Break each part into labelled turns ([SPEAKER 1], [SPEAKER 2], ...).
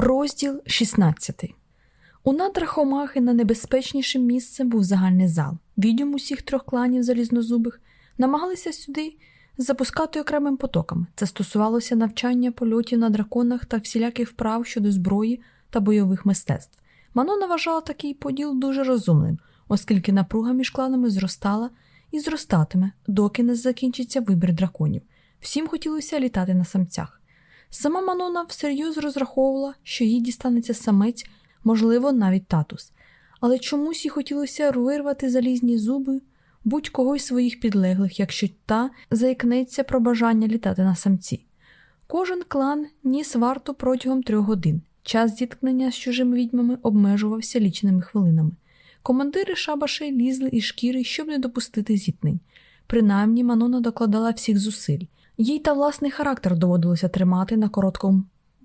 [SPEAKER 1] Розділ 16 У надрах Омахи на найбезпечнішим місцем був загальний зал. Відьом усіх трьох кланів залізнозубих намагалися сюди запускати окремим потоками. Це стосувалося навчання польотів на драконах та всіляких вправ щодо зброї та бойових мистецтв. Манона вважала такий поділ дуже розумним, оскільки напруга між кланами зростала і зростатиме, доки не закінчиться вибір драконів. Всім хотілося літати на самцях. Сама Манона всерйоз розраховувала, що їй дістанеться самець, можливо, навіть татус, але чомусь їй хотілося вирвати залізні зуби будь-кого із своїх підлеглих, якщо та заікнеться про бажання літати на самці. Кожен клан ніс варту протягом трьох годин. Час зіткнення з чужими відьмами обмежувався лічними хвилинами. Командири шабашей лізли із шкіри, щоб не допустити зіткнень. Принаймні, Манона докладала всіх зусиль. Їй та власний характер доводилося тримати на короткому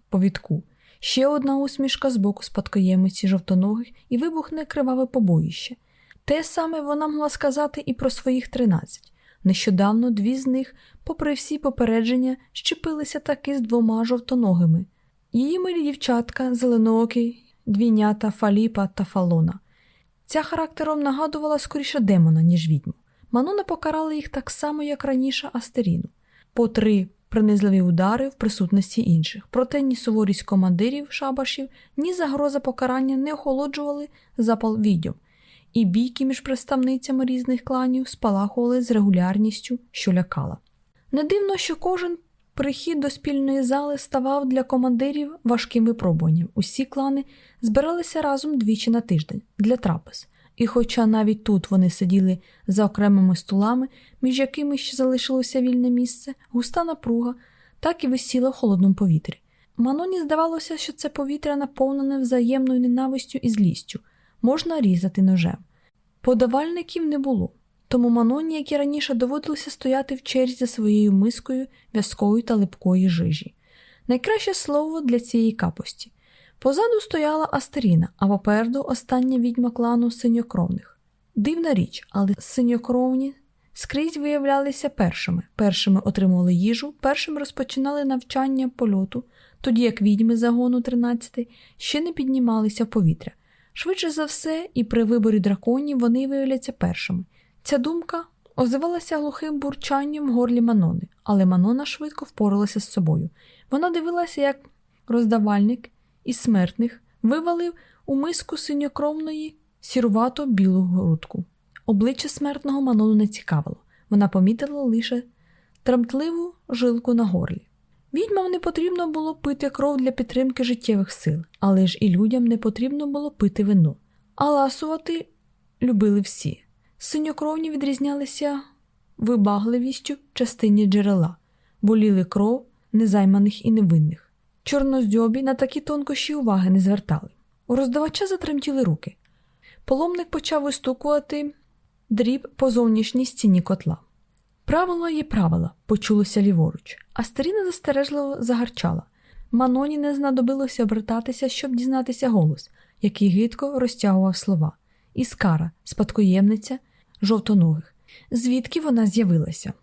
[SPEAKER 1] повідку. Ще одна усмішка з боку спадкоємиці жовтоногих і вибухне криваве побоїще. Те саме вона могла сказати і про своїх тринадцять. Нещодавно дві з них, попри всі попередження, щепилися таки з двома жовтоногими. Її милі дівчатка, зеленоокі, двійнята, фаліпа та фалона. Ця характером нагадувала скоріше демона, ніж відьму. Манона покарала їх так само, як раніше Астеріну, по три принизливі удари в присутності інших. Проте ні суворість командирів шабашів, ні загроза покарання не охолоджували запал відьом, і бійки між представницями різних кланів спалахували з регулярністю, що лякала. Не дивно, що кожен прихід до спільної зали ставав для командирів важким випробуванням. Усі клани збиралися разом двічі на тиждень для трапез. І, хоча навіть тут вони сиділи за окремими столами, між якими ще залишилося вільне місце, густа напруга, так і висіла в холодному повітрі. Маноні здавалося, що це повітря наповнене взаємною ненавистю і злістю, можна різати ножем. Подавальників не було, тому Маноні, як і раніше, доводилося стояти в черзі за своєю мискою в'язкої та липкої жижі. Найкраще слово для цієї капості. Позаду стояла Астеріна, а попереду остання відьма клану синьокровних. Дивна річ, але синьокровні скрізь виявлялися першими. Першими отримували їжу, першими розпочинали навчання польоту, тоді як відьми загону 13 ще не піднімалися в повітря. Швидше за все, і при виборі драконів вони виявляться першими. Ця думка озивалася глухим бурчанням в горлі Манони, але Манона швидко впоралася з собою. Вона дивилася, як роздавальник із смертних вивалив у миску синьокровної сірувато білу грудку. Обличчя смертного Манону не цікавило, вона помітила лише тремтливу жилку на горлі. Відьмам не потрібно було пити кров для підтримки життєвих сил, але ж і людям не потрібно було пити вино. А ласувати любили всі. Синьокровні відрізнялися вибагливістю частині джерела, воліли кров незайманих і невинних. Чорноздьобі на такі тонкощі уваги не звертали. У роздавача затремтіли руки. Поломник почав вистукувати дріб по зовнішній стіні котла. Правило є правила, почулося ліворуч, а старіна застережливо загарчала. Маноні не знадобилося обертатися, щоб дізнатися голос, який гидко розтягував слова. Іскара, спадкоємниця жовтоногих. Звідки вона з'явилася?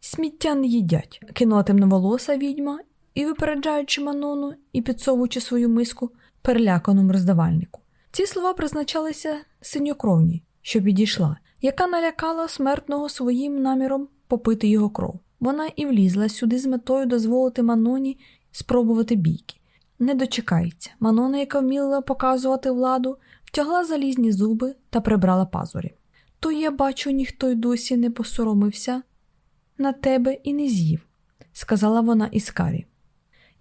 [SPEAKER 1] Сміття не їдять, кинула темноволоса відьма і, випереджаючи Манону і підсовуючи свою миску переляканому роздавальнику. Ці слова призначалися синьокровній, що підійшла, яка налякала смертного своїм наміром попити його кров. Вона і влізла сюди з метою дозволити Маноні спробувати бійки. Не дочекається. Манона, яка вміла показувати владу, втягла залізні зуби та прибрала пазурі. То я бачу, ніхто й досі не посоромився на тебе і не з'їв, сказала вона Іскарі.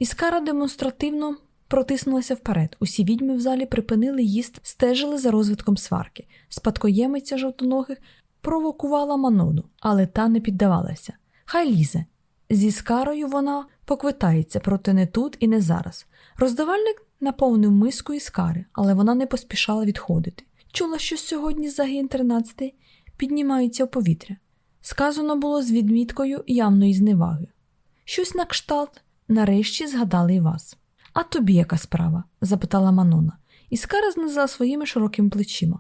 [SPEAKER 1] Іскара демонстративно протиснулася вперед. Усі відьми в залі припинили їсти, стежили за розвитком сварки. Спадкоємиця жовтоногих провокувала Манону, але та не піддавалася. Хай лізе. Зі скарою вона поквитається, проте не тут і не зараз. Роздавальник наповнив миску іскари, але вона не поспішала відходити. Чула, що сьогодні загін 13 піднімається в повітря. Сказано було з відміткою явної зневаги. Щось на кшталт, нарешті згадали й вас. А тобі яка справа? запитала Манона. Іскара знизила своїми широкими плечима.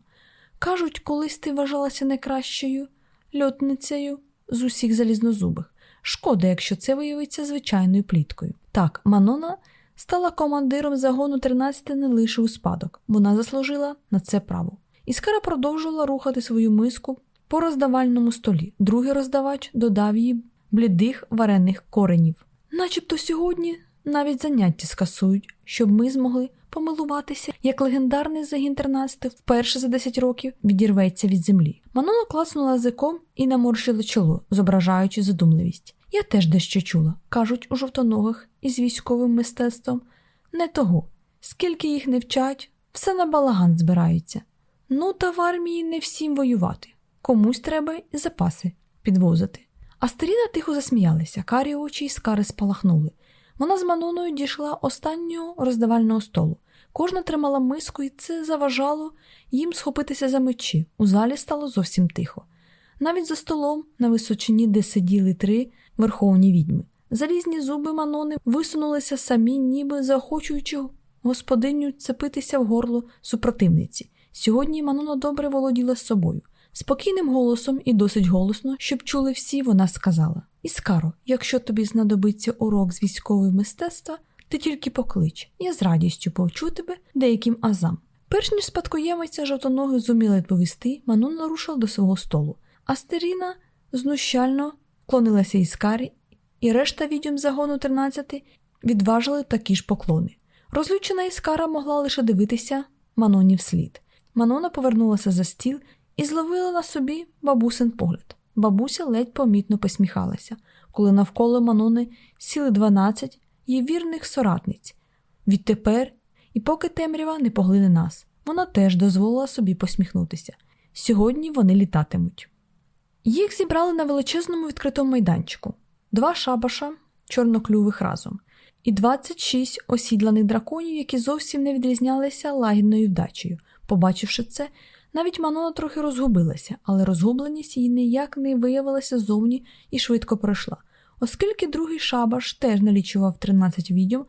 [SPEAKER 1] Кажуть, колись ти вважалася найкращою льотницею з усіх залізнозубих. Шкода, якщо це виявиться звичайною пліткою. Так, Манона стала командиром загону 13 не лише у спадок, вона заслужила на це право. Іскара продовжувала рухати свою миску по роздавальному столі. Другий роздавач додав їй блідих варених коренів. Начебто сьогодні навіть заняття скасують, щоб ми змогли помилуватися, як легендарний загін 13 вперше за 10 років відірветься від землі. Манона класнула язиком і наморщила чоло, зображаючи задумливість. Я теж дещо чула, кажуть у жовтоногих із військовим мистецтвом. Не того. Скільки їх не вчать, все на балаган збираються. Ну, та в армії не всім воювати. Комусь треба і запаси підвозити. Астеріна тихо засміялася, карі очі й скари спалахнули. Вона з Маноною дійшла останнього роздавального столу. Кожна тримала миску, і це заважало їм схопитися за мечі. У залі стало зовсім тихо. Навіть за столом, на височині, де сиділи три верховні відьми. Залізні зуби Манони висунулися самі, ніби заохочуючи господиню цепитися в горло супротивниці. Сьогодні Манона добре володіла собою. Спокійним голосом і досить голосно, щоб чули всі, вона сказала: Іскаро, якщо тобі знадобиться урок з військового мистецтва, ти тільки поклич, я з радістю повчу тебе деяким азам. Перш ніж спадкоємиця жовтоноги зуміла відповісти, Манон нарушив до свого столу. Астеріна знущально клонилася Іскарі, і решта відьом загону 13 відважили такі ж поклони. Розлючена Іскара могла лише дивитися Маноні вслід. Манона повернулася за стіл і зловила на собі бабусин погляд. Бабуся ледь помітно посміхалася, коли навколо Манони сіли дванадцять її вірних соратниць. Відтепер, і поки темрява не поглине нас, вона теж дозволила собі посміхнутися. Сьогодні вони літатимуть. Їх зібрали на величезному відкритому майданчику, два шабаша чорноклювих разом, і 26 осідланих драконів, які зовсім не відрізнялися лагідною вдачею. Побачивши це, навіть Манона трохи розгубилася, але розгубленість її ніяк не виявилася зовні і швидко пройшла. Оскільки другий шабаш теж налічував 13 відьом,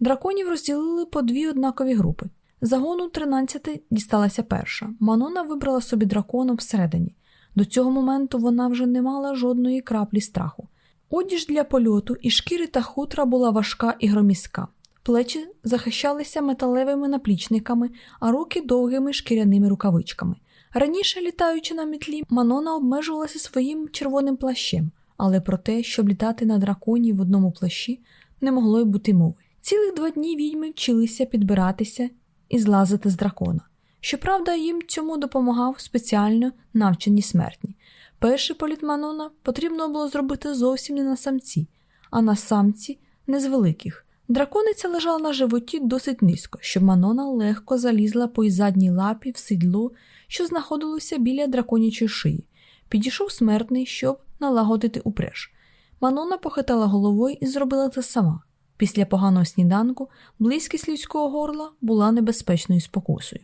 [SPEAKER 1] драконів розділили по дві однакові групи. Загону 13 дісталася перша. Манона вибрала собі дракона всередині. До цього моменту вона вже не мала жодної краплі страху. Одіж для польоту і шкіри та хутра була важка і громіська. Плечі захищалися металевими наплічниками, а руки довгими шкіряними рукавичками. Раніше, літаючи на мітлі, Манона обмежувалася своїм червоним плащем, але про те, щоб літати на драконі в одному плащі, не могло й бути мови. Цілих два дні відьми вчилися підбиратися і злазити з дракона. Щоправда, їм цьому допомагав спеціально навчені смертні. Перший політ Манона потрібно було зробити зовсім не на самці, а на самці не з великих. Дракониця лежала на животі досить низько, щоб Манона легко залізла по задній лапі в сідло, що знаходилося біля драконячої шиї. Підійшов смертний, щоб налагодити упреж. Манона похитала головою і зробила це сама. Після поганого сніданку близькість людського горла була небезпечною спокусою.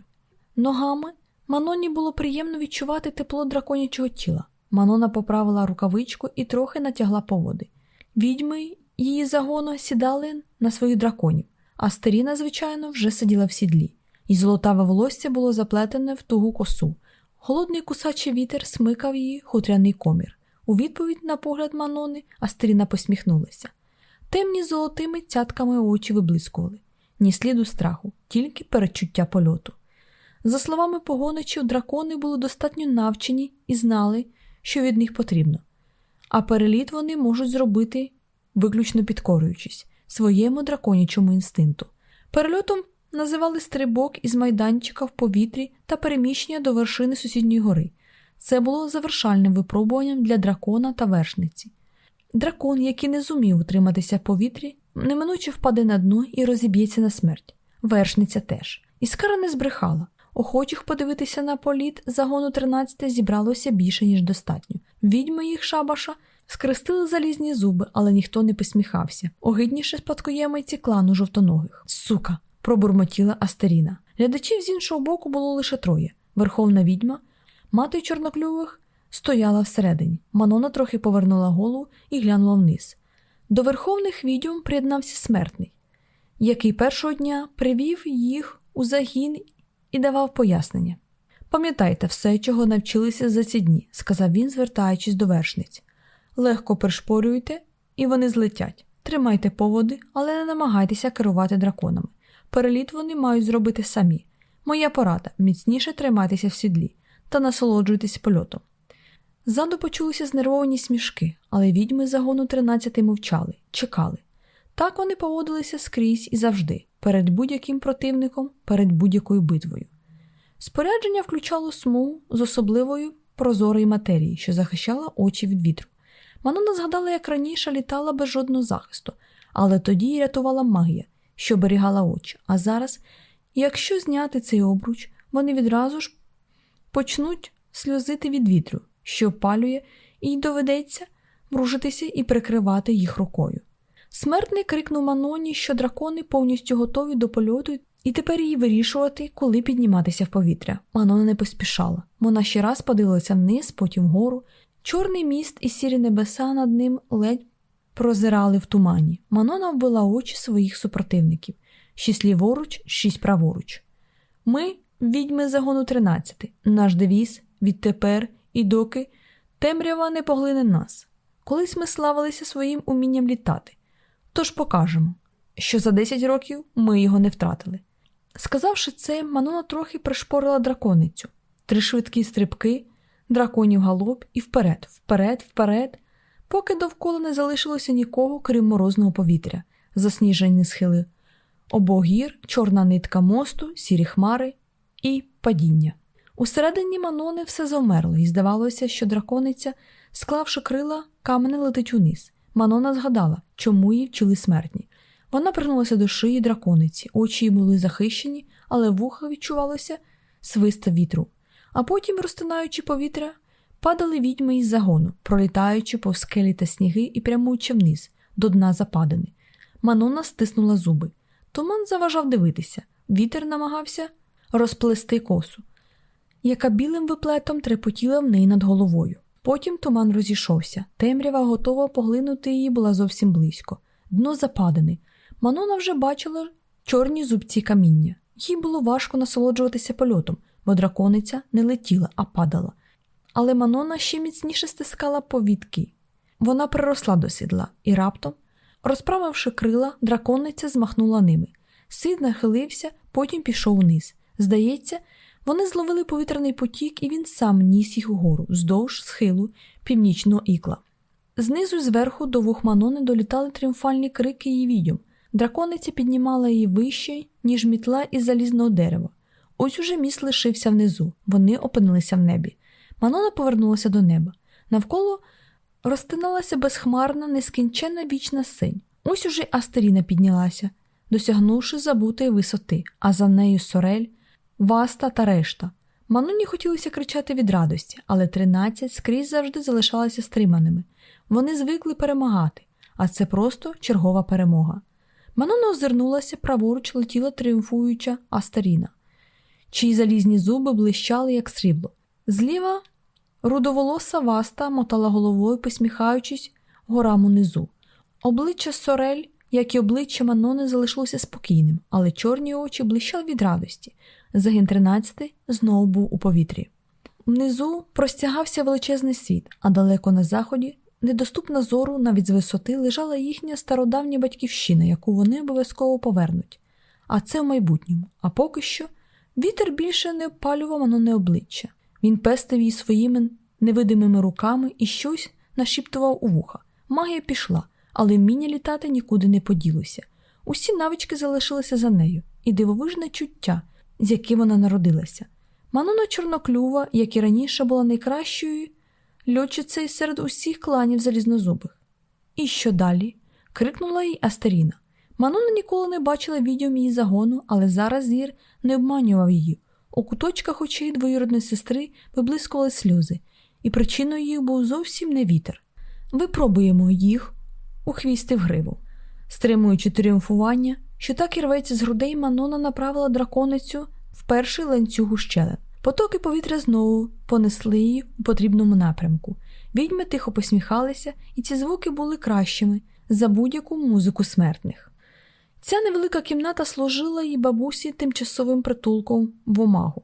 [SPEAKER 1] Ногами Маноні було приємно відчувати тепло драконячого тіла. Манона поправила рукавичку і трохи натягла поводи. Відьми її загону сідали на своїх драконів, а старіна, звичайно, вже сиділа в сідлі, і золотаве волосся було заплетене в тугу косу. Холодний кусачий вітер смикав її хутряний комір. У відповідь на погляд Манони Астеріна посміхнулася. Темні золотими цятками очі виблискували, ні сліду страху, тільки передчуття польоту. За словами погоничів, дракони були достатньо навчені і знали, що від них потрібно, а переліт вони можуть зробити, виключно підкорюючись своєму драконячому інстинкту. Перельотом називали стрибок із майданчика в повітрі та переміщення до вершини сусідньої гори. Це було завершальним випробуванням для дракона та вершниці. Дракон, який не зумів утриматися в повітрі, неминуче впаде на дно і розіб'ється на смерть. Вершниця теж. Іскара не збрехала. Охочих подивитися на політ загону 13 зібралося більше, ніж достатньо. Відьми їх шабаша скрестили залізні зуби, але ніхто не посміхався. Огидніше спадкоємиці клану жовтоногих. Сука! пробурмотіла Астеріна. Глядачів з іншого боку було лише троє. Верховна відьма, мати чорноклювих стояла всередині. Манона трохи повернула голову і глянула вниз. До верховних відьом приєднався смертний, який першого дня привів їх у загін і давав пояснення. Пам'ятайте все, чого навчилися за ці дні, сказав він, звертаючись до вершниць. Легко пришпорюйте, і вони злетять. тримайте поводи, але не намагайтеся керувати драконами. Переліт вони мають зробити самі. Моя порада міцніше тримайтеся в сідлі та насолоджуйтесь польотом. Ззаду почулися знервовані смішки, але відьми загону 13 мовчали, чекали. Так вони поводилися скрізь і завжди, перед будь-яким противником, перед будь-якою битвою. Спорядження включало смугу з особливою прозорої матерії, що захищала очі від вітру. Манона згадала, як раніше літала без жодного захисту, але тоді рятувала магія, що берігала очі. А зараз, якщо зняти цей обруч, вони відразу ж почнуть сльозити від вітру, що опалює, і доведеться мружитися і прикривати їх рукою. Смертний крикнув Маноні, що дракони повністю готові до польоту, і тепер їй вирішувати, коли підніматися в повітря. Манона не поспішала. Вона ще раз подивилася вниз, потім вгору. Чорний міст і сірі небеса над ним ледь прозирали в тумані. Манона вбила очі своїх супротивників шість ліворуч, шість праворуч. Ми, відьми загону 13, наш девіз відтепер і доки темрява не поглине нас. Колись ми славилися своїм умінням літати. Тож покажемо, що за 10 років ми його не втратили. Сказавши це, Манона трохи пришпорила драконицю, три швидкі стрибки, драконів галоп і вперед, вперед, вперед, поки довкола не залишилося нікого, крім морозного повітря, засніжені схили, обогір, чорна нитка мосту, сірі хмари і падіння. Усередині Манони все завмерло, і здавалося, що дракониця, склавши крила, камене летить униз. Манона згадала, чому її вчили смертні. Вона пригнулася до шиї дракониці, очі її були захищені, але вуха відчувалося свиста вітру. А потім, розтинаючи повітря, падали відьми із загону, пролітаючи по скелі та сніги і прямуючи вниз, до дна западини. Манона стиснула зуби. Туман заважав дивитися, вітер намагався розплести косу, яка білим виплетом трепотіла в неї над головою. Потім туман розійшовся, темрява готова поглинути її була зовсім близько. Дно западини. Манона вже бачила чорні зубці каміння. Їй було важко насолоджуватися польотом, бо дракониця не летіла, а падала. Але Манона ще міцніше стискала повідки. Вона приросла до сідла і раптом, розправивши крила, дракониця змахнула ними. Сид нахилився, потім пішов вниз. Здається, вони зловили повітряний потік, і він сам ніс їх угору, вздовж схилу північного ікла. Знизу і зверху до вух Манони долітали тріумфальні крики її відьом. Дракониця піднімала її вище, ніж мітла із залізного дерева. Ось уже міст лишився внизу, вони опинилися в небі. Манона повернулася до неба. Навколо розтиналася безхмарна, нескінченна вічна синь. Ось уже Астеріна піднялася, досягнувши забутої висоти, а за нею сорель, васта та решта. Маноні хотілося кричати від радості, але тринадцять скрізь завжди залишалися стриманими. Вони звикли перемагати, а це просто чергова перемога. Манона озирнулася, праворуч летіла тріумфуюча Астаріна, чиї залізні зуби блищали, як срібло. Зліва рудоволоса васта мотала головою, посміхаючись горам унизу. Обличчя Сорель, як і обличчя Манони, залишилося спокійним, але чорні очі блищали від радості. Загін 13 знову був у повітрі. Внизу простягався величезний світ, а далеко на заході, недоступна зору, навіть з висоти, лежала їхня стародавня батьківщина, яку вони обов'язково повернуть. А це в майбутньому. А поки що вітер більше не опалював Маноне обличчя. Він пестив її своїми невидимими руками і щось нашіптував у вуха. Магія пішла, але вміння літати нікуди не поділося. Усі навички залишилися за нею, і дивовижне чуття, з яким вона народилася. Манона Чорноклюва, як і раніше, була найкращою льотчицею серед усіх кланів залізнозубих. І що далі? крикнула їй Астеріна. Манона ніколи не бачила відео її загону, але зараз зір не обманював її. У куточках очей двоюродної сестри виблискували сльози, і причиною їх був зовсім не вітер. Випробуємо їх у хвісти в гриву. Стримуючи тріумфування, що так і рветься з грудей, Манона направила драконицю в перший ланцюг ущелин. Потоки повітря знову понесли її у потрібному напрямку. Відьми тихо посміхалися, і ці звуки були кращими за будь-яку музику смертних. Ця невелика кімната служила їй бабусі тимчасовим притулком в омагу.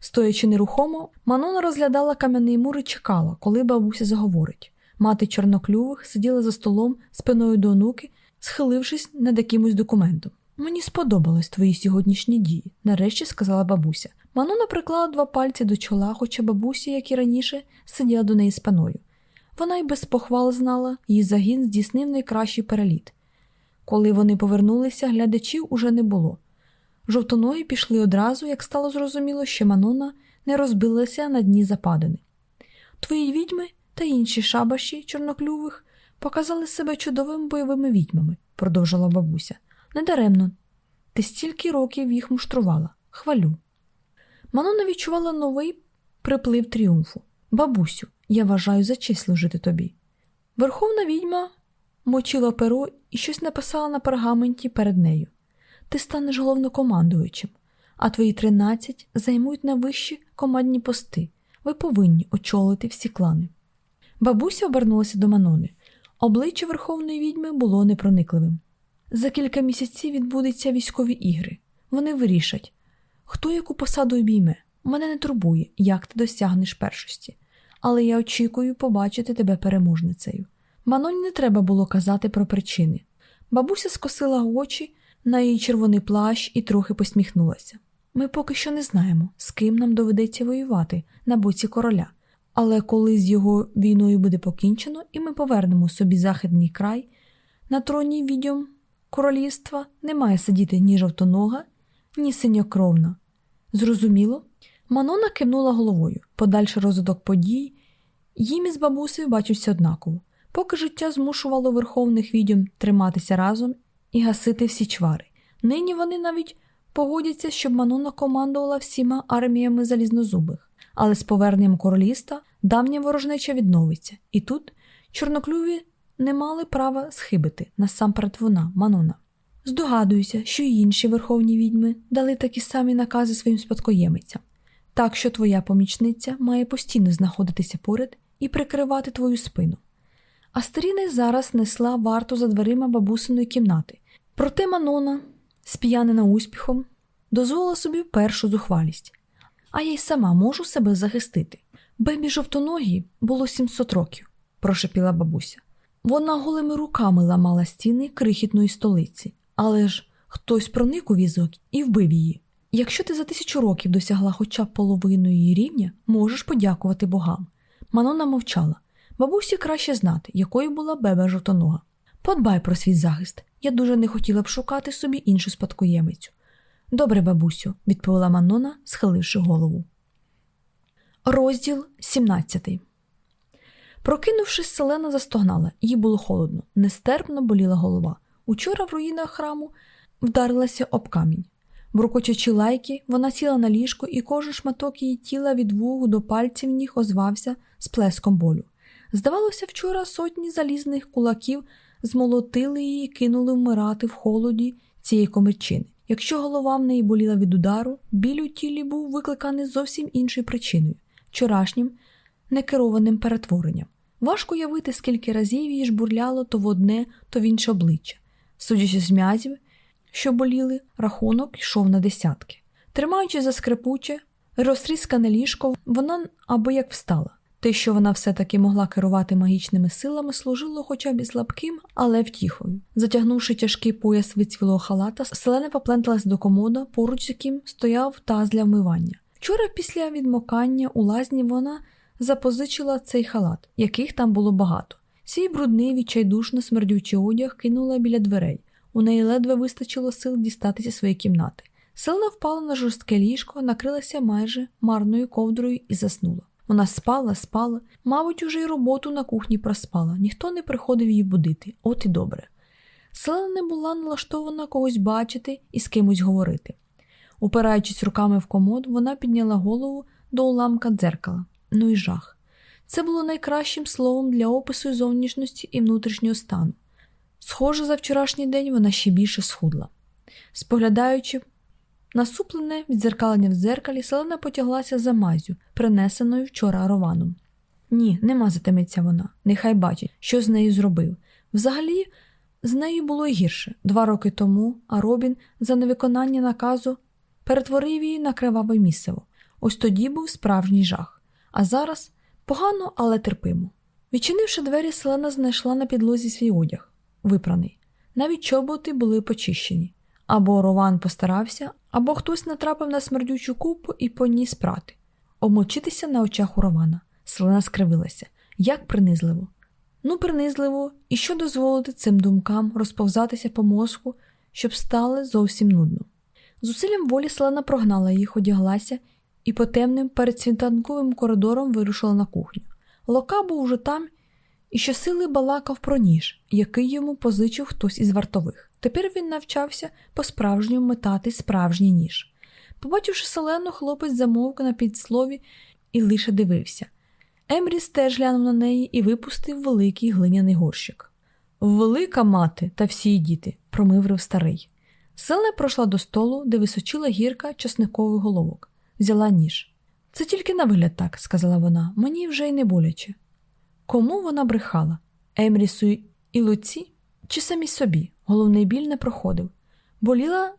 [SPEAKER 1] Стоячи нерухомо, Манона розглядала кам'яний мур і чекала, коли бабуся заговорить. Мати чорноклювих сиділа за столом спиною до онуки, схилившись над якимось документом. Мені сподобались твої сьогоднішні дії, нарешті сказала бабуся. Манона приклала два пальці до чола, хоча бабуся, як і раніше, сиділа до неї спиною. Вона й без похвал знала, її загін здійснив найкращий переліт. Коли вони повернулися, глядачів уже не було. Жовтоногі пішли одразу, як стало зрозуміло, що Манона не розбилася на дні западини. Твої відьми та інші шабаші чорноклювих показали себе чудовими бойовими відьмами, продовжила бабуся. Недаремно. Ти стільки років їх муштрувала. Хвалю. Манона відчувала новий приплив тріумфу. Бабусю, я вважаю за честь служити тобі. Верховна відьма мочила перо і щось написала на пергаменті перед нею. Ти станеш головнокомандуючим, а твої тринадцять займуть на вищі командні пости. Ви повинні очолити всі клани. Бабуся обернулася до Манони. Обличчя Верховної відьми було непроникливим. За кілька місяців відбудуться військові ігри. Вони вирішать, хто яку посаду обійме. Мене не турбує, як ти досягнеш першості, але я очікую побачити тебе переможницею. Маноні не треба було казати про причини. Бабуся скосила очі на її червоний плащ і трохи посміхнулася. Ми поки що не знаємо, з ким нам доведеться воювати на боці короля, але коли з його війною буде покінчено, і ми повернемо собі західний край, на троні відьом королівства не має сидіти ні жовтонога, ні синьокровна. Зрозуміло, Манона кивнула головою. Подальший розвиток подій їм із бабусею бачився однаково, поки життя змушувало верховних відьом триматися разом і гасити всі чвари. Нині вони навіть погодяться, щоб Манона командувала всіма арміями залізнозубих, але з поверненням короліста давня ворожнеча відновиться, і тут чорноклюві не мали права схибити насамперед вона, Манона. Здогадуюся, що й інші верховні відьми дали такі самі накази своїм спадкоємицям, так що твоя помічниця має постійно знаходитися поряд і прикривати твою спину. Астеріна й зараз несла варту за дверима бабусиної кімнати, проте Манона, сп'янена успіхом, дозволила собі першу зухвалість. А я й сама можу себе захистити. Бебі жовтоногі було 700 років, прошепіла бабуся. Вона голими руками ламала стіни крихітної столиці, але ж хтось проник у візок і вбив її. Якщо ти за тисячу років досягла хоча б половину її рівня, можеш подякувати богам. Манона мовчала. Бабусі краще знати, якою була беба жовтонога. Подбай про свій захист. Я дуже не хотіла б шукати собі іншу спадкоємицю. Добре, бабусю, відповіла Манона, схиливши голову. Розділ 17 Прокинувшись, селена застогнала, їй було холодно, нестерпно боліла голова. Учора в руїнах храму вдарилася об камінь. Брукочачи лайки, вона сіла на ліжко, і кожен шматок її тіла від вугу до пальців ніг озвався з плеском болю. Здавалося, вчора сотні залізних кулаків змолотили її і кинули вмирати в холоді цієї комірчини. Якщо голова в неї боліла від удару, біль у тілі був викликаний зовсім іншою причиною вчорашнім некерованим перетворенням. Важко уявити, скільки разів її жбурляло то в одне, то в інше обличчя. Судячи з м'язів, що боліли, рахунок йшов на десятки. Тримаючи за скрипуче, розтріскане ліжко, вона або як встала. Те, що вона все-таки могла керувати магічними силами, служило хоча б і слабким, але втіхою. Затягнувши тяжкий пояс вицвілого халата, селена попленталась до комода, поруч з яким стояв таз для вмивання. Вчора, після відмокання у лазні, вона запозичила цей халат, яких там було багато. Свій брудний, відчайдушно смердючий одяг кинула біля дверей. У неї ледве вистачило сил дістатися своєї кімнати. Селена впала на жорстке ліжко, накрилася майже марною ковдрою і заснула. Вона спала, спала, мабуть, уже й роботу на кухні проспала, ніхто не приходив її будити, от і добре. Селена не була налаштована когось бачити і з кимось говорити. Упираючись руками в комод, вона підняла голову до уламка дзеркала. Ну і жах. Це було найкращим словом для опису зовнішності і внутрішнього стану. Схоже, за вчорашній день вона ще більше схудла. Споглядаючи насуплене відзеркалення в дзеркалі, селена потяглася за мазю, принесеною вчора рованом. Ні, не мазатиметься вона, нехай бачить, що з нею зробив. Взагалі, з нею було гірше. Два роки тому, а Робін за невиконання наказу перетворив її на криваве місиво. Ось тоді був справжній жах. А зараз погано, але терпимо. Відчинивши двері, селена знайшла на підлозі свій одяг, випраний. Навіть чоботи були почищені. Або Рован постарався, або хтось натрапив на смердючу купу і поніс прати. Обмочитися на очах у Романа. Селена скривилася. Як принизливо. Ну, принизливо, і що дозволити цим думкам розповзатися по мозку, щоб стало зовсім нудно. Зусиллям волі Селена прогнала їх, одяглася і по темним передсвітанковим коридором вирушила на кухню. Лока був уже там і щосили балакав про ніж, який йому позичив хтось із вартових. Тепер він навчався по-справжньому метати справжній ніж. Побачивши селену, хлопець замовк на підслові і лише дивився. Емріс теж глянув на неї і випустив великий глиняний горщик. Велика мати та всі діти, промиврив старий. Селена пройшла до столу, де височила гірка часникових головок, взяла ніж. Це тільки на вигляд так, сказала вона, мені вже й не боляче. Кому вона брехала? Емрісу і Луці чи самі собі? Головний біль не проходив. Боліла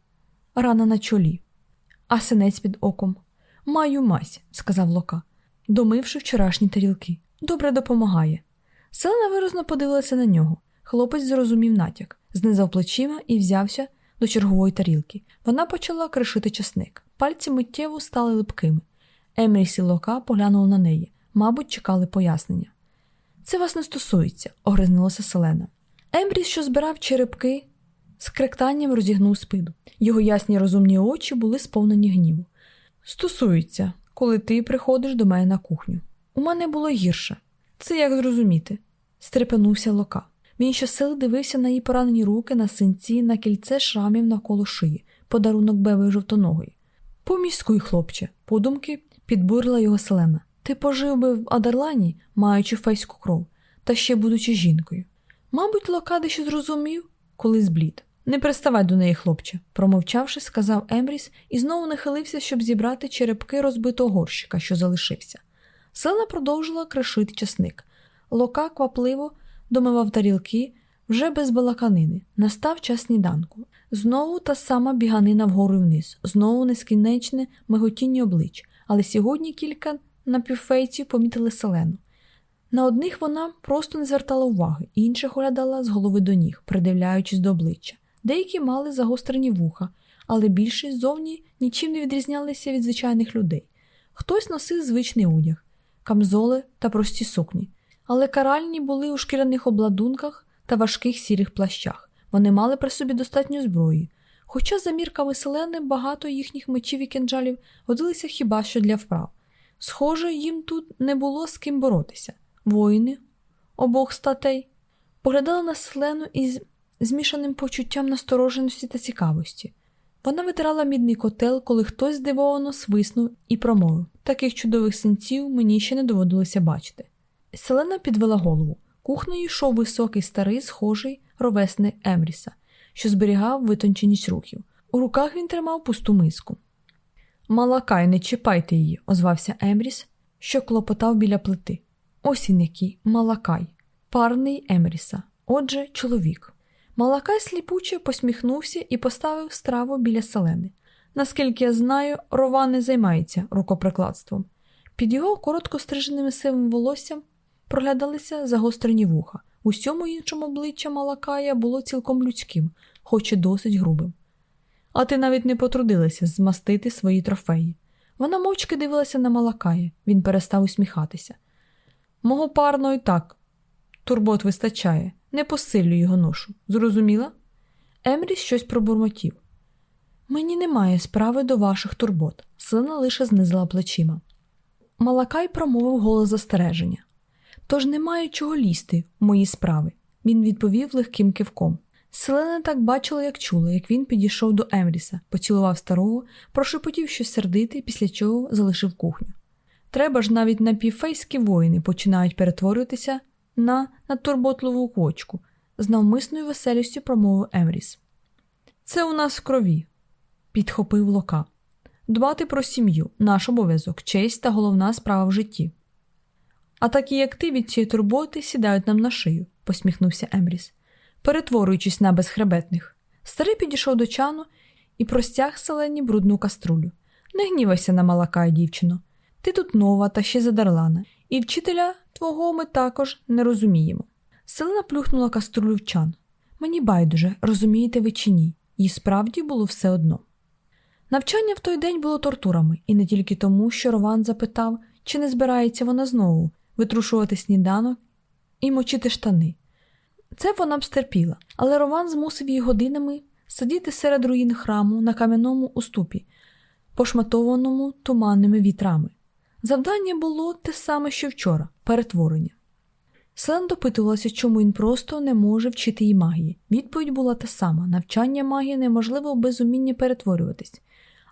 [SPEAKER 1] рана на чолі, а синець під оком. Маю мазь, сказав Лока, домивши вчорашні тарілки. Добре допомагає. Селена виразно подивилася на нього. Хлопець зрозумів натяк, знизав плечима і взявся до чергової тарілки. Вона почала кришити часник. Пальці миттєво стали липкими. Емріс і Лока поглянули на неї, мабуть, чекали пояснення. Це вас не стосується, огризнулася Селена. Ембріс, що збирав черепки, з кректанням розігнув спиду. Його ясні розумні очі були сповнені гніву. Стосується, коли ти приходиш до мене на кухню. У мене було гірше. Це як зрозуміти, стрепенувся Лока. Він щосили дивився на її поранені руки, на синці, на кільце шрамів навколо шиї, подарунок бевої жовтоногої. Поміськуй, хлопче, подумки підбурила його селена. Ти пожив би в Адерлані, маючи фейську кров, та ще будучи жінкою. Мабуть, Локади ще зрозумів, коли зблід. Не приставай до неї, хлопче, промовчавши, сказав Емріс і знову нахилився, щоб зібрати черепки розбитого горщика, що залишився. Селена продовжила кришити часник. Лока квапливо домивав тарілки вже без балаканини. Настав час сніданку. Знову та сама біганина вгору і вниз, знову нескінчне миготіння облич, але сьогодні кілька напівфейців помітили селену. На одних вона просто не звертала уваги, інших оглядала з голови до ніг, придивляючись до обличчя. Деякі мали загострені вуха, але більшість зовні нічим не відрізнялися від звичайних людей. Хтось носив звичний одяг, камзоли та прості сукні, але каральні були у шкіряних обладунках та важких сірих плащах. Вони мали при собі достатньо зброї. Хоча, за мірками селени, багато їхніх мечів і кинджалів годилися хіба що для вправ. Схоже, їм тут не було з ким боротися. Воїни обох статей поглядали на селену із змішаним почуттям настороженості та цікавості. Вона витирала мідний котел, коли хтось здивовано свиснув і промовив таких чудових синців мені ще не доводилося бачити. Селена підвела голову. Кухнею йшов високий старий, схожий ровесник Емріса, що зберігав витонченість рухів. У руках він тримав пусту миску. Малакай, не чіпайте її, озвався Емріс, що клопотав біля плити. Який, Малакай, парний Емріса, отже, чоловік. Малакай сліпуче посміхнувся і поставив страву біля селени. Наскільки я знаю, Рова не займається рукоприкладством. Під його коротко стриженим сивим волоссям проглядалися загострені вуха. Усьому іншому обличчя Малакая було цілком людським, хоч і досить грубим. А ти навіть не потрудилася змастити свої трофеї. Вона мовчки дивилася на Малакая, він перестав усміхатися. Мого парно і так, турбот вистачає, не посилюй його ношу. Зрозуміла? Емрі щось пробурмотів. Мені немає справи до ваших турбот, Слина лише знизила плечима. Малакай промовив голос застереження. Тож немає чого лізти в мої справи, він відповів легким кивком. Селена так бачила, як чула, як він підійшов до Емріса, поцілував старого, прошепотів щось сердити, після чого залишив кухню. Треба ж навіть напівфейські воїни починають перетворюватися на надтурботливу кочку, з навмисною веселістю промовив Емріс. Це у нас в крові, підхопив Лока. Дбати про сім'ю, наш обов'язок, честь та головна справа в житті. А такі, як ти від цієї турботи, сідають нам на шию, посміхнувся Емріс перетворюючись на безхребетних. Старий підійшов до чану і простяг селені брудну каструлю. Не гнівайся на малака, дівчино. Ти тут нова та ще задарлана, і вчителя твого ми також не розуміємо. Селена плюхнула каструлю в чан. Мені байдуже, розумієте ви чи ні, їй справді було все одно. Навчання в той день було тортурами, і не тільки тому, що Рован запитав, чи не збирається вона знову витрушувати сніданок і мочити штани. Це вона б стерпіла, але Рован змусив її годинами сидіти серед руїн храму на кам'яному уступі, пошматованому туманними вітрами. Завдання було те саме, що вчора перетворення. Селен допитувалася, чому він просто не може вчити її магії. Відповідь була та сама: навчання магії неможливо без уміння перетворюватись.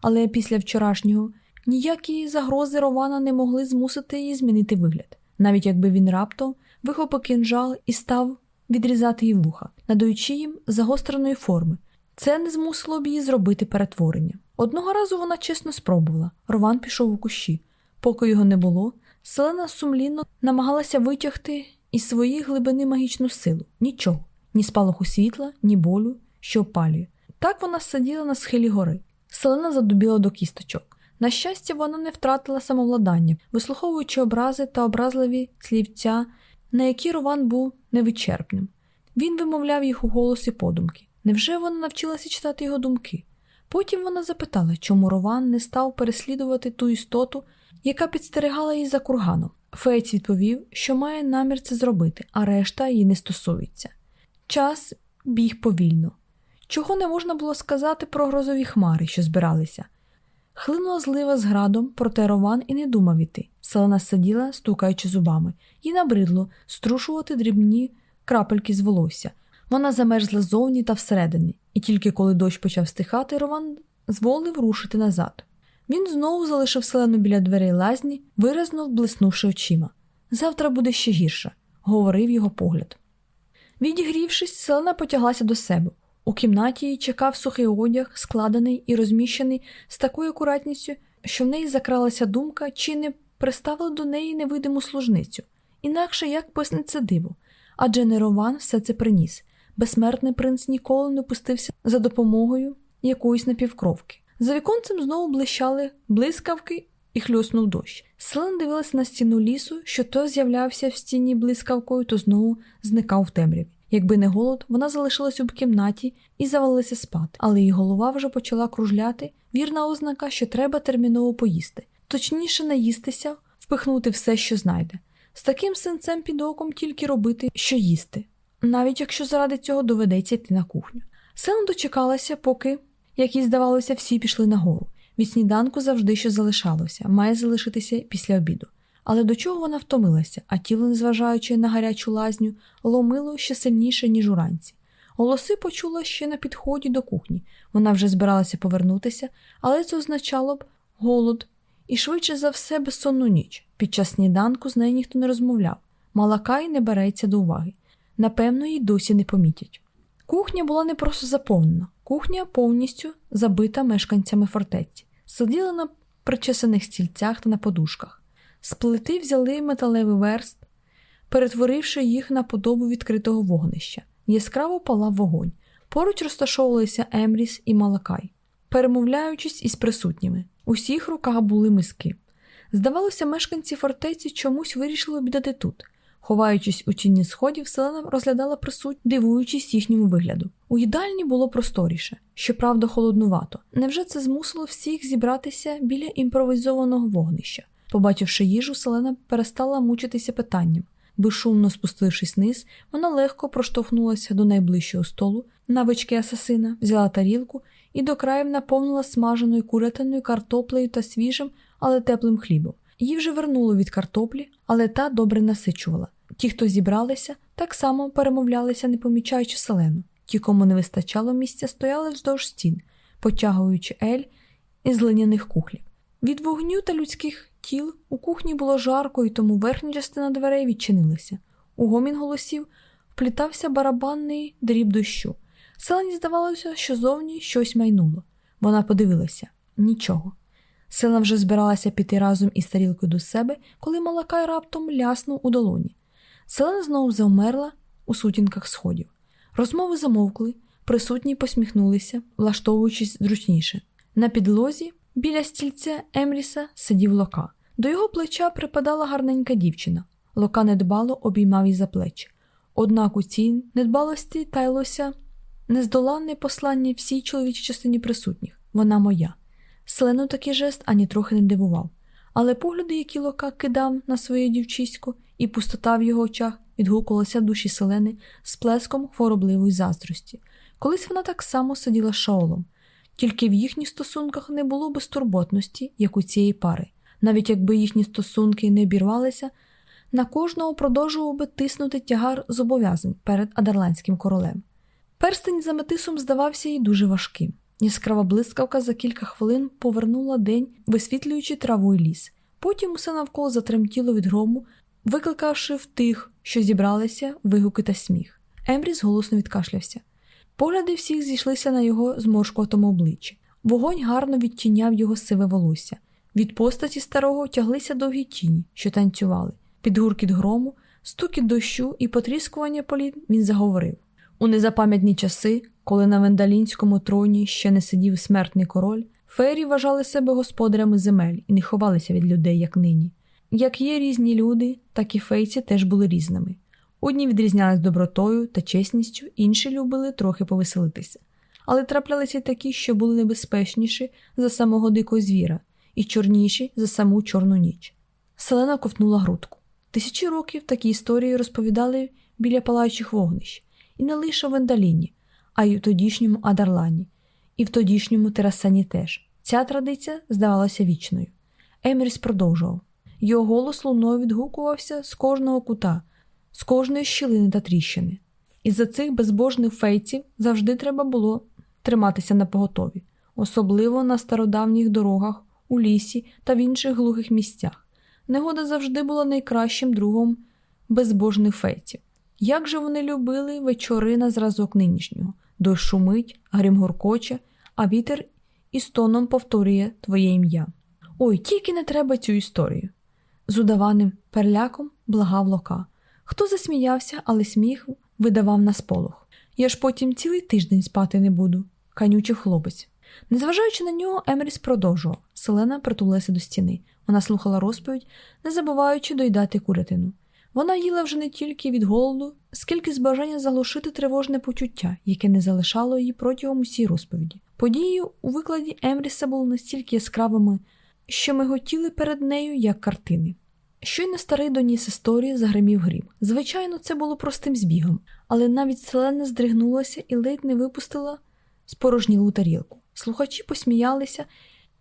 [SPEAKER 1] Але після вчорашнього ніякі загрози Рована не могли змусити її змінити вигляд, навіть якби він раптом вихопив кінжал і став відрізати її вуха, надаючи їм загостреної форми. Це не змусило б її зробити перетворення. Одного разу вона чесно спробувала. Рован пішов у кущі. Поки його не було, селена сумлінно намагалася витягти із своєї глибини магічну силу. Нічого, ні спалаху світла, ні болю, що опалює. Так вона сиділа на схилі гори. Селена задубіла до кісточок. На щастя, вона не втратила самовладання, вислуховуючи образи та образливі слівця, на які Рован був невичерпним. Він вимовляв їх у голосі подумки. Невже вона навчилася читати його думки? Потім вона запитала, чому Рован не став переслідувати ту істоту, яка підстерегала її за курганом. Фець відповів, що має намір це зробити, а решта її не стосується. Час біг повільно. Чого не можна було сказати про грозові хмари, що збиралися. Хлинула злива з градом, проте Рован і не думав іти. Селена сиділа, стукаючи зубами, і набридло струшувати дрібні крапельки з волосся. Вона замерзла ззовні та всередині, і тільки коли дощ почав стихати, Рован зволив рушити назад. Він знову залишив селену біля дверей лазні, виразно блиснувши очима. Завтра буде ще гірше, говорив його погляд. Відігрівшись, селена потяглася до себе. У кімнаті її чекав сухий одяг, складений і розміщений з такою акуратністю, що в неї закралася думка, чи не приставили до неї невидиму служницю. Інакше як пояснить диво, адже Нерован все це приніс. Безсмертний принц ніколи не пустився за допомогою якоїсь напівкровки. За віконцем знову блищали блискавки і хльоснув дощ. Селен дивилася на стіну лісу, що то з'являвся в стіні блискавкою, то знову зникав в темряві. Якби не голод, вона залишилась у кімнаті і завалилася спати, але її голова вже почала кружляти, вірна ознака, що треба терміново поїсти, точніше наїстися, впихнути все, що знайде. З таким синцем під оком тільки робити, що їсти, навіть якщо заради цього доведеться йти на кухню. Селен дочекалася, поки, як їй здавалося, всі пішли нагору. Від сніданку завжди що залишалося, має залишитися після обіду. Але до чого вона втомилася, а тіло, незважаючи на гарячу лазню, ломило ще сильніше, ніж уранці. Голоси почула ще на підході до кухні. Вона вже збиралася повернутися, але це означало б голод і швидше за все безсонну ніч. Під час сніданку з нею ніхто не розмовляв. Малакай не береться до уваги. Напевно, її досі не помітять. Кухня була не просто заповнена, кухня повністю забита мешканцями фортеці, сиділи на причесаних стільцях та на подушках. З плити взяли металевий верст, перетворивши їх на подобу відкритого вогнища. Яскраво палав вогонь. Поруч розташовувалися Емріс і Малакай, перемовляючись із присутніми. У всіх руках були миски. Здавалося, мешканці фортеці чомусь вирішили обідати тут. Ховаючись у тіні сходів, селена розглядала присуть, дивуючись їхньому вигляду. У їдальні було просторіше, щоправда, холоднувато. Невже це змусило всіх зібратися біля імпровізованого вогнища? Побачивши їжу, селена перестала мучитися питанням. Безшумно спустившись вниз, вона легко проштовхнулася до найближчого столу, навички асасина, взяла тарілку і до країв наповнила смаженою курятиною, картоплею та свіжим, але теплим хлібом. Її вже вернуло від картоплі, але та добре насичувала. Ті, хто зібралися, так само перемовлялися, не помічаючи селену. Ті, кому не вистачало місця, стояли вздовж стін, потягуючи ель із глиняних кухлів. Від вогню та людських тіл у кухні було жарко, і тому верхня частина дверей відчинилася. У гомін голосів вплітався барабанний дріб дощу. Селені здавалося, що зовні щось майнуло. Вона подивилася нічого. Села вже збиралася піти разом із тарілкою до себе, коли Малакай раптом ляснув у долоні. Селена знову завмерла у сутінках сходів. Розмови замовкли, присутні посміхнулися, влаштовуючись зручніше. На підлозі біля стільця Емріса сидів Лока. До його плеча припадала гарненька дівчина. Лока недбало обіймав її за плечі. Однак у цій недбалості таїлося нездоланне послання всій чоловічій частині присутніх вона моя. Селену такий жест ані трохи не дивував, але погляди, які Лока кидав на своє дівчисько, і пустота в його очах відгукувалася в душі селени з плеском хворобливої заздрості. Колись вона так само сиділа з шаолом, тільки в їхніх стосунках не було безтурботності, як у цієї пари. Навіть якби їхні стосунки не обірвалися, на кожного продовжував би тиснути тягар зобов'язань перед адерландським королем. Перстень за метисом здавався їй дуже важким. Яскрава блискавка за кілька хвилин повернула день, висвітлюючи траву і ліс. Потім усе навколо затремтіло від грому, викликавши в тих, що зібралися, вигуки та сміх. Емріс голосно відкашлявся. Погляди всіх зійшлися на його зморшкотому обличчі. Вогонь гарно відтіняв його сиве волосся. Від постаті старого тяглися довгі тіні, що танцювали. Під гуркіт грому, стукіт дощу і потріскування політ він заговорив. У незапам'ятні часи, коли на вендалінському троні ще не сидів смертний король, феєрі вважали себе господарями земель і не ховалися від людей, як нині. Як є різні люди, так і фейці теж були різними. Одні відрізнялись добротою та чесністю, інші любили трохи повеселитися. Але траплялися й такі, що були небезпечніші за самого дикого звіра і чорніші за саму чорну ніч. Селена ковтнула грудку. Тисячі років такі історії розповідали біля палаючих вогнищ, і не лише в Ендаліні, а й у тодішньому Адарлані, і в тодішньому Терасані теж. Ця традиція здавалася вічною. Еміріс продовжував. Його голос луною відгукувався з кожного кута, з кожної щілини та тріщини. І за цих безбожних фейців завжди треба було триматися на поготові, особливо на стародавніх дорогах, у лісі та в інших глухих місцях. Негода завжди була найкращим другом безбожних фейців. Як же вони любили вечори на зразок нинішнього, дощ шумить, грім гуркоче, а вітер із тоном повторює твоє ім'я. Ой, тільки не треба цю історію. З удаваним перляком благав лока. Хто засміявся, але сміх видавав на сполох. Я ж потім цілий тиждень спати не буду, канючий хлопець. Незважаючи на нього, Емріс продовжував. Селена притулилася до стіни. Вона слухала розповідь, не забуваючи доїдати курятину. Вона їла вже не тільки від голоду, скільки з бажання заглушити тривожне почуття, яке не залишало її протягом усієї розповіді. Події у викладі Емріса були настільки яскравими, що ми готіли перед нею як картини. Щойно старий доніс історії загримів грім. Звичайно, це було простим збігом, але навіть селена здригнулася і ледь не випустила спорожнілу тарілку. Слухачі посміялися,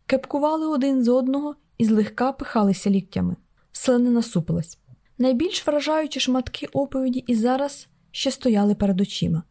[SPEAKER 1] кепкували один з одного і злегка пихалися ліктями. Селена насупилась. Найбільш вражаючі шматки оповіді і зараз ще стояли перед очима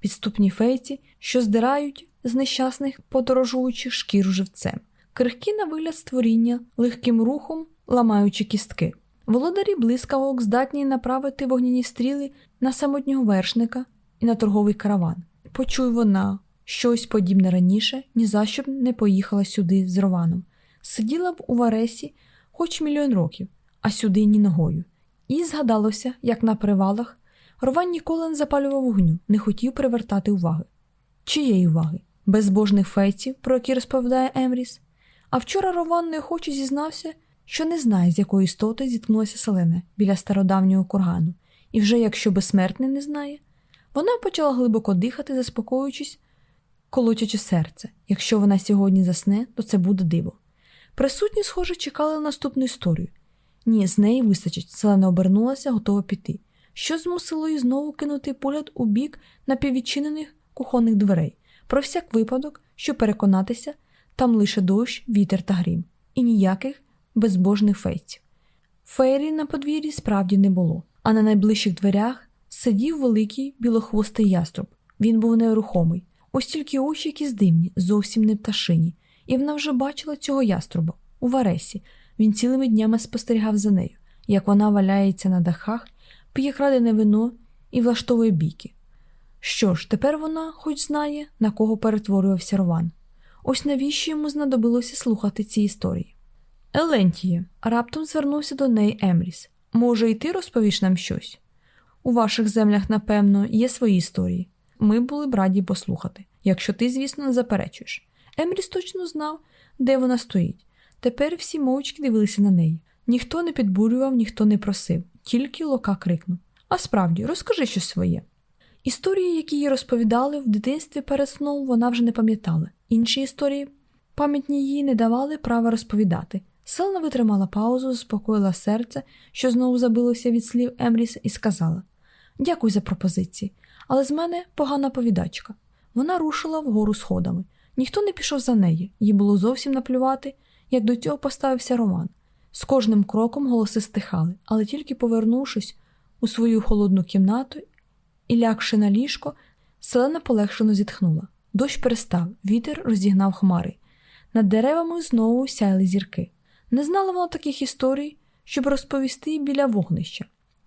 [SPEAKER 1] підступні фейці, що здирають з нещасних подорожуючих шкіру живцем, крихкі на вигляд створіння, легким рухом ламаючи кістки. Володарі блискавок здатні направити вогняні стріли на самотнього вершника і на торговий караван. Почуй вона, щось подібне раніше, ні за що б не поїхала сюди з Рованом. Сиділа б у Варесі хоч мільйон років, а сюди ні ногою. І згадалося, як на привалах Рован ніколи не запалював вогню, не хотів привертати уваги. Чиєї уваги? Безбожних фейців, про які розповідає Емріс. А вчора Рован неохоче зізнався, що не знає, з якої істоти зіткнулася Селена біля стародавнього кургану, і вже якщо безсмертний не знає, вона почала глибоко дихати, заспокоюючись, колотячи серце. Якщо вона сьогодні засне, то це буде диво. Присутні, схоже, чекали на наступну історію. Ні, з неї вистачить. Селена обернулася, готова піти. Що змусило її знову кинути погляд у бік напіввідчинених кухонних дверей, про всяк випадок, щоб переконатися, там лише дощ, вітер та грім, і ніяких безбожних фейців. Фейрі на подвір'ї справді не було, а на найближчих дверях сидів великий білохвостий яструб. Він був нерухомий, ось тільки очі якісь дивні, зовсім не пташині, і вона вже бачила цього яструба у Варесі. Він цілими днями спостерігав за нею, як вона валяється на дахах, п'є крадене вино і влаштовує бійки. Що ж, тепер вона хоч знає, на кого перетворювався Рован. Ось навіщо йому знадобилося слухати ці історії. Елентіє, раптом звернувся до неї Емріс. Може, і ти розповіш нам щось? У ваших землях, напевно, є свої історії. Ми були б раді послухати, якщо ти, звісно, не заперечуєш. Емріс точно знав, де вона стоїть. Тепер всі мовчки дивилися на неї. Ніхто не підбурював, ніхто не просив, тільки Лока крикнув А справді, розкажи щось своє. Історії, які їй розповідали в дитинстві перед сном, вона вже не пам'ятала. Інші історії, пам'ятні їй не давали права розповідати. Селена витримала паузу, заспокоїла серце, що знову забилося від слів Емріса, і сказала: Дякую за пропозиції, але з мене погана повідачка. Вона рушила вгору сходами. Ніхто не пішов за нею, їй було зовсім наплювати, як до цього поставився Роман. З кожним кроком голоси стихали, але тільки повернувшись у свою холодну кімнату і лягши на ліжко, селена полегшено зітхнула. Дощ перестав, вітер розігнав хмари. Над деревами знову сяяли зірки. Не знала вона таких історій, щоб розповісти біля вогнища.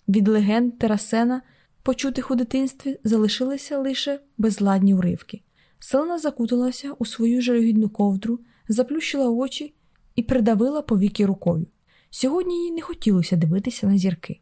[SPEAKER 1] Від легенд Терасена, почутих у дитинстві, залишилися лише безладні уривки. Селена закуталася у свою жалюгідну ковдру, заплющила очі і придавила повіки рукою. Сьогодні їй не хотілося дивитися на зірки.